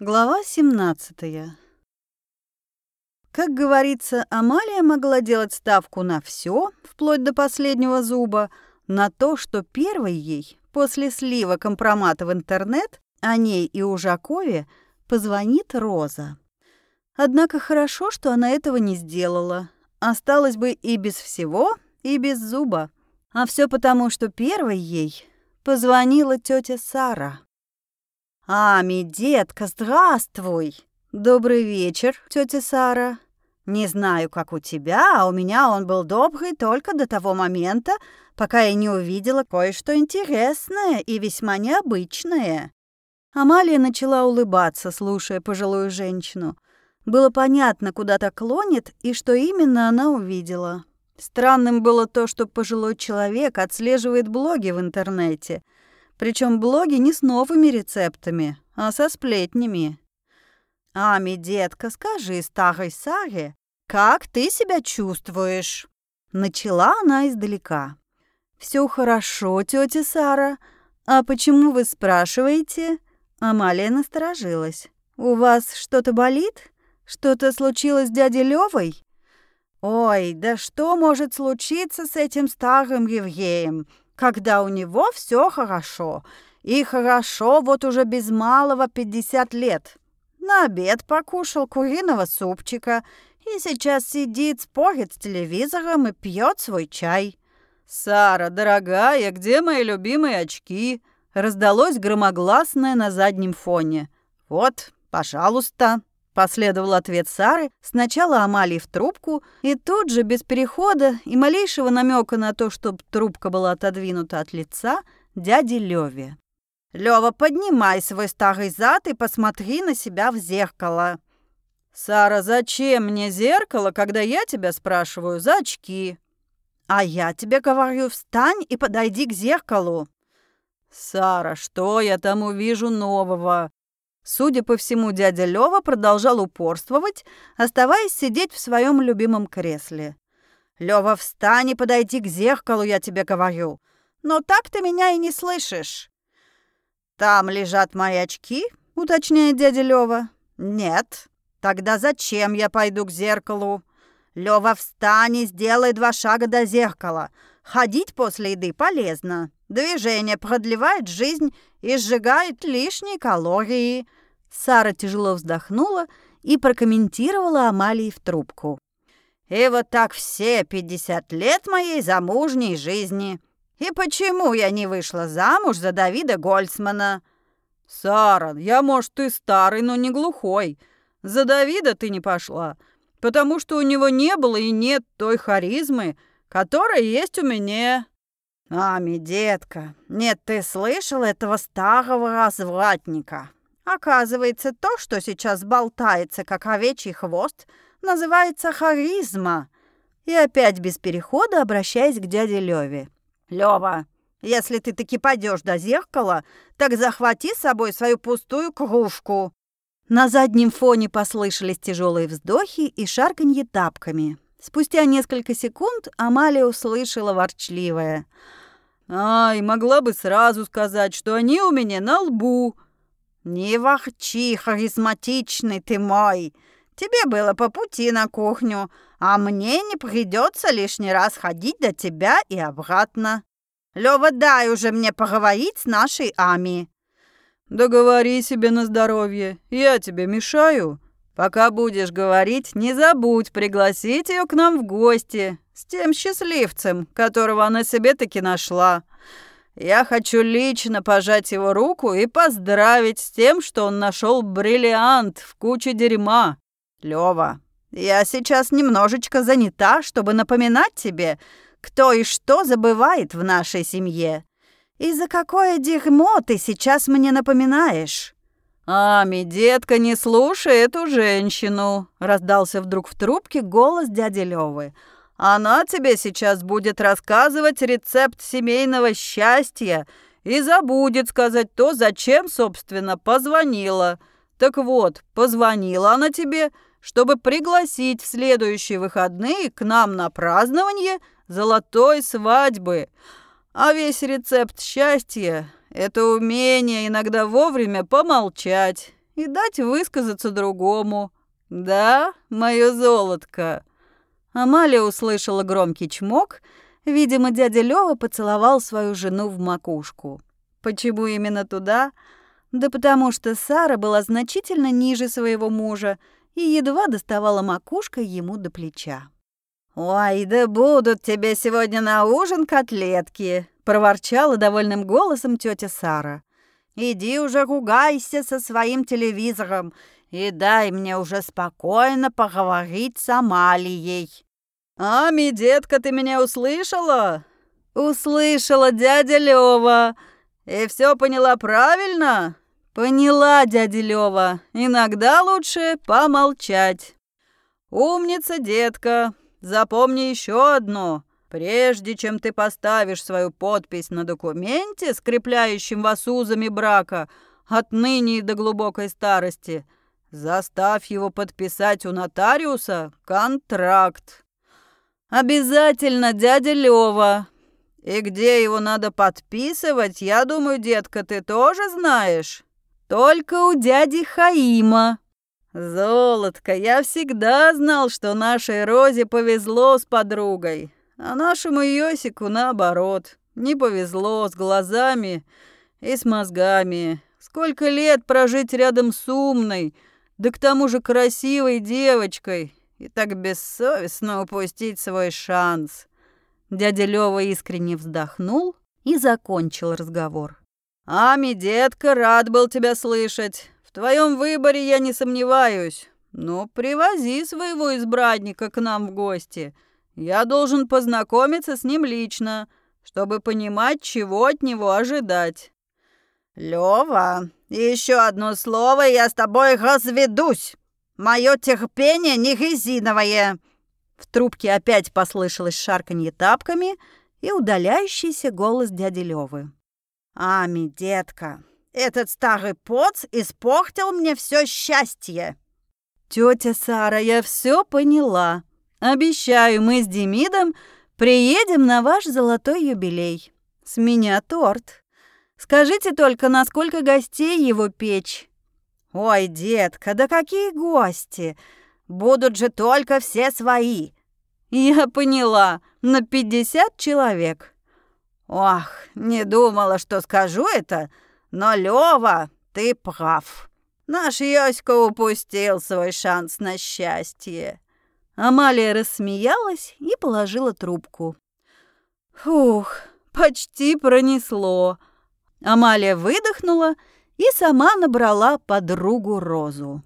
Глава 17. Как говорится, Амалия могла делать ставку на все, вплоть до последнего зуба, на то, что первой ей, после слива компромата в интернет, о ней и Ужакове, позвонит Роза. Однако хорошо, что она этого не сделала. Осталось бы и без всего, и без зуба. А все потому, что первой ей позвонила тетя Сара. «Ами, детка, здравствуй!» «Добрый вечер, тетя Сара. Не знаю, как у тебя, а у меня он был добрый только до того момента, пока я не увидела кое-что интересное и весьма необычное». Амалия начала улыбаться, слушая пожилую женщину. Было понятно, куда то клонит и что именно она увидела. Странным было то, что пожилой человек отслеживает блоги в интернете – причем блоги не с новыми рецептами, а со сплетнями. «Ами, детка, скажи старой Саре, как ты себя чувствуешь?» Начала она издалека. Все хорошо, тетя Сара. А почему вы спрашиваете?» Амалия насторожилась. «У вас что-то болит? Что-то случилось с дядей Левой?» «Ой, да что может случиться с этим старым Евгеем? Когда у него все хорошо. И хорошо вот уже без малого 50 лет. На обед покушал куриного супчика и сейчас сидит, спорит с телевизором и пьет свой чай. «Сара, дорогая, где мои любимые очки?» Раздалось громогласное на заднем фоне. «Вот, пожалуйста». Последовал ответ Сары, сначала Амалии в трубку, и тут же, без перехода и малейшего намека на то, чтобы трубка была отодвинута от лица, дяде Леве. «Лёва, поднимай свой старый зад и посмотри на себя в зеркало». «Сара, зачем мне зеркало, когда я тебя спрашиваю за очки?» «А я тебе говорю, встань и подойди к зеркалу». «Сара, что я там увижу нового? Судя по всему, дядя Лёва продолжал упорствовать, оставаясь сидеть в своем любимом кресле. «Лёва, встань и подойди к зеркалу, я тебе говорю. Но так ты меня и не слышишь». «Там лежат мои очки?» — уточняет дядя Лёва. «Нет. Тогда зачем я пойду к зеркалу?» «Лёва, встань и сделай два шага до зеркала. Ходить после еды полезно. Движение продлевает жизнь и сжигает лишние калории». Сара тяжело вздохнула и прокомментировала Амалии в трубку. «И вот так все 50 лет моей замужней жизни. И почему я не вышла замуж за Давида Гольцмана?» «Сара, я, может, и старый, но не глухой. За Давида ты не пошла, потому что у него не было и нет той харизмы, которая есть у меня». «Ами, детка, нет, ты слышал этого старого развратника? Оказывается, то, что сейчас болтается, как овечий хвост, называется харизма. И опять без перехода обращаясь к дяде Леве. Лева, если ты таки пойдешь до зеркала, так захвати с собой свою пустую кружку. На заднем фоне послышались тяжелые вздохи и шарканье тапками. Спустя несколько секунд Амалия услышала ворчливое. «Ай, могла бы сразу сказать, что они у меня на лбу», «Не ворчи, харизматичный ты мой. Тебе было по пути на кухню, а мне не придется лишний раз ходить до тебя и обратно. Лёва, дай уже мне поговорить с нашей Ами». «Да говори себе на здоровье, я тебе мешаю. Пока будешь говорить, не забудь пригласить ее к нам в гости с тем счастливцем, которого она себе таки нашла». Я хочу лично пожать его руку и поздравить с тем, что он нашел бриллиант в куче дерьма. Лёва, я сейчас немножечко занята, чтобы напоминать тебе, кто и что забывает в нашей семье. И за какое дерьмо ты сейчас мне напоминаешь?» «Ами, детка, не слушай эту женщину!» — раздался вдруг в трубке голос дяди Лёвы. Она тебе сейчас будет рассказывать рецепт семейного счастья и забудет сказать то, зачем, собственно, позвонила. Так вот, позвонила она тебе, чтобы пригласить в следующие выходные к нам на празднование золотой свадьбы. А весь рецепт счастья – это умение иногда вовремя помолчать и дать высказаться другому. Да, мое золотко. Амалия услышала громкий чмок. Видимо, дядя Лёва поцеловал свою жену в макушку. Почему именно туда? Да потому что Сара была значительно ниже своего мужа и едва доставала макушкой ему до плеча. «Ой, да будут тебе сегодня на ужин котлетки!» — проворчала довольным голосом тетя Сара. «Иди уже ругайся со своим телевизором и дай мне уже спокойно поговорить с Амалией». «Ами, детка, ты меня услышала?» «Услышала, дядя Лёва. И все поняла правильно?» «Поняла, дядя Лёва. Иногда лучше помолчать». «Умница, детка. Запомни еще одно. Прежде чем ты поставишь свою подпись на документе, скрепляющем вас узами брака, отныне и до глубокой старости, заставь его подписать у нотариуса контракт. Обязательно, дядя Лёва. И где его надо подписывать, я думаю, детка, ты тоже знаешь?» Только у дяди Хаима. Золотко, я всегда знал, что нашей Розе повезло с подругой, а нашему Йосику наоборот. Не повезло с глазами и с мозгами. Сколько лет прожить рядом с умной, да к тому же красивой девочкой, и так бессовестно упустить свой шанс. Дядя Лёва искренне вздохнул и закончил разговор. «Ами, детка, рад был тебя слышать. В твоем выборе я не сомневаюсь. Но привози своего избранника к нам в гости. Я должен познакомиться с ним лично, чтобы понимать, чего от него ожидать». «Лёва, еще одно слово, и я с тобой разведусь. Мое терпение не резиновое». В трубке опять послышалось шарканье тапками и удаляющийся голос дяди Лёвы. «Ами, детка, этот старый поц испортил мне все счастье!» «Тетя Сара, я все поняла. Обещаю, мы с Демидом приедем на ваш золотой юбилей. С меня торт. Скажите только, насколько гостей его печь?» «Ой, детка, да какие гости! Будут же только все свои!» «Я поняла, на пятьдесят человек». «Ох, не думала, что скажу это, но, Лёва, ты прав. Наш Йоська упустил свой шанс на счастье». Амалия рассмеялась и положила трубку. «Фух, почти пронесло». Амалия выдохнула и сама набрала подругу Розу.